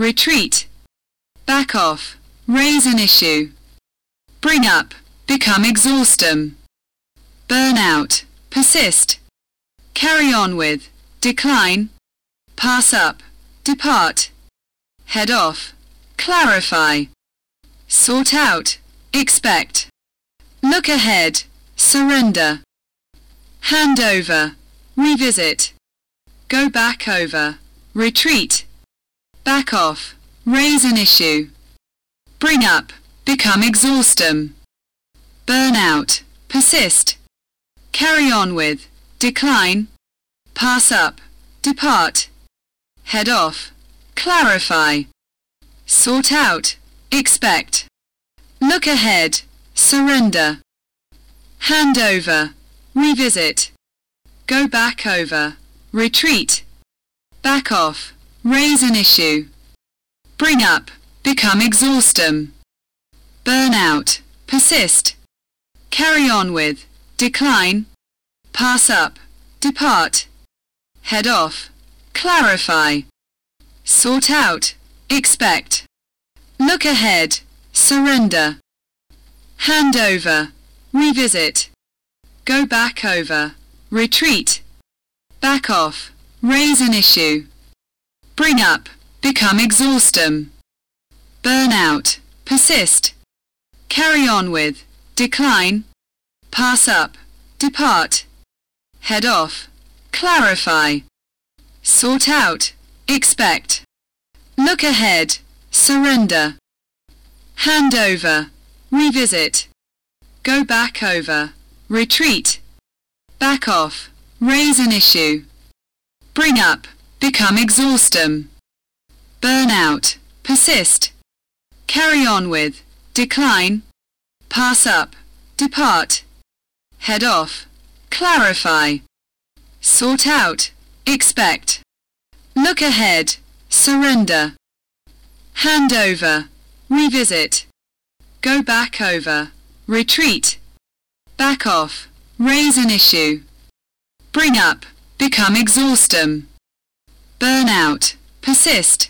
retreat, back off, raise an issue, bring up, become exhaustum, burn out, persist, carry on with, decline, pass up, depart, head off, clarify, sort out, expect, look ahead, surrender, hand over, revisit, go back over, retreat, back off, raise an issue, bring up, become exhaustum, burn out, persist, carry on with, decline, pass up, depart, head off, clarify, sort out, expect, look ahead, surrender, hand over, revisit, go back over, retreat, back off, raise an issue, bring up, become exhaustum, burn out, persist, carry on with, decline, pass up, depart, head off, clarify, sort out, expect, look ahead, surrender, hand over, revisit, go back over, retreat, back off, raise an issue, bring up, become exhaustum, burn out, persist, carry on with, decline, pass up, depart, head off, clarify, sort out, expect, look ahead, surrender, hand over, revisit, go back over, retreat, back off, raise an issue, bring up, become exhaustum, burn out, persist, carry on with, decline, pass up, depart, head off, clarify, sort out, expect, look ahead, surrender, hand over, revisit, go back over, retreat, back off, raise an issue, bring up, become exhaustum, burn out, persist,